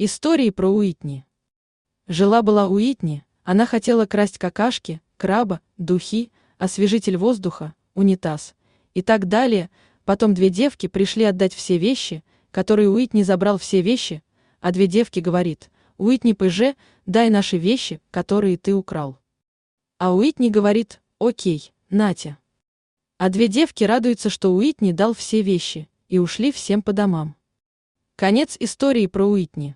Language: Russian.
Истории про Уитни. Жила-была Уитни, она хотела красть какашки, краба, духи, освежитель воздуха, унитаз и так далее. Потом две девки пришли отдать все вещи, которые Уитни забрал все вещи, а две девки говорит, Уитни ПЖ, дай наши вещи, которые ты украл. А Уитни говорит, окей, Натя. А две девки радуются, что Уитни дал все вещи, и ушли всем по домам. Конец истории про Уитни.